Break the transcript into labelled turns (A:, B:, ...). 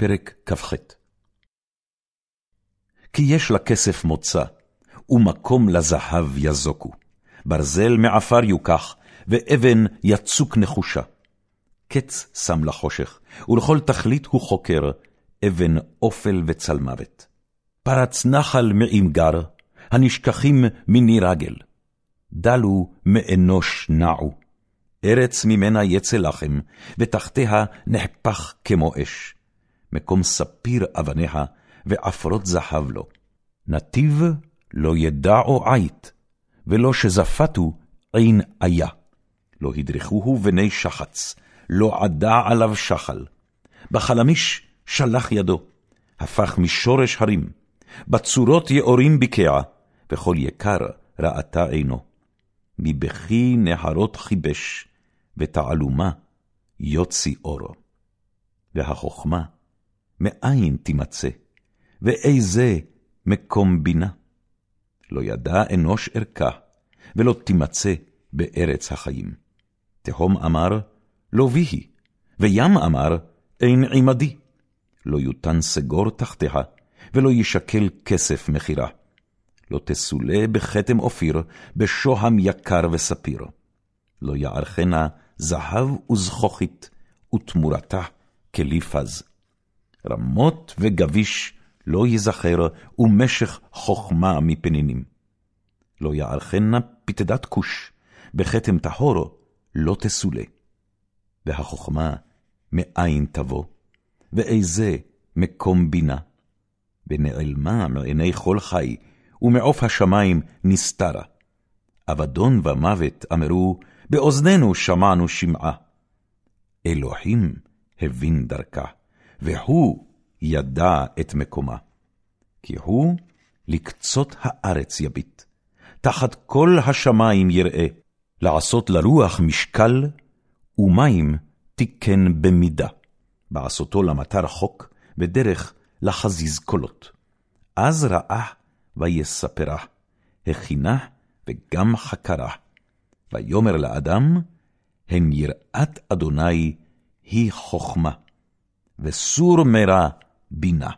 A: פרק כ"ח כי יש לכסף מוצא, ומקום לזהב יזוקו. ברזל מעפר יוקח, ואבן יצוק נחושה. קץ שם לחושך, ולכל תכלית הוא חוקר, אבן אופל וצלמוות. פרץ נחל מעמגר, הנשכחים מני רגל. דלו מאנוש נעו. ארץ ממנה יצא לחם, ותחתיה נחפך כמו אש. מקום ספיר אבניה, ועפרות זהב לו. נתיב לא ידעו עית, ולא שזפתו עין איה. לא הדרכוהו בני שחץ, לא עדה עליו שחל. בחלמיש שלח ידו, הפך משורש הרים. בצורות יאורים ביקע, וכל יקר ראתה עינו. מבכי נהרות חיבש, ותעלומה יוצי אורו. והחוכמה, מאין תימצא, ואיזה מקום בינה? לא ידע אנוש ערכה, ולא תימצא בארץ החיים. תהום אמר, לא ויהי, וים אמר, אין עמדי. לא יותן סגור תחתיה, ולא ישקל כסף מחירה. לא תסולא בכתם אופיר, בשוהם יקר וספיר. לא יערכנה זהב וזכוכית, ותמורתה כלי פז. רמות וגביש לא ייזכר, ומשך חכמה מפנינים. לא יערכנה פתדת כוש, בכתם טהור לא תסולא. והחכמה מאין תבוא, ואיזה מקום בינה. ונעלמה מעיני כל חי, ומעוף השמים נסתרה. אבדון ומוות אמרו, באוזנינו שמענו שמעה. אלוהים הבין דרכה, והוא ידע את מקומה. כי הוא לקצות הארץ יביט, תחת כל השמים יראה, לעשות לרוח משקל, ומים תיקן במידה, בעשותו למטר חוק, ודרך לחזיז קולות. אז ראה ויספרה, הכינה וגם חקרה. ויאמר לאדם, הן יראת אדוני היא חכמה, וסור מרע בינה.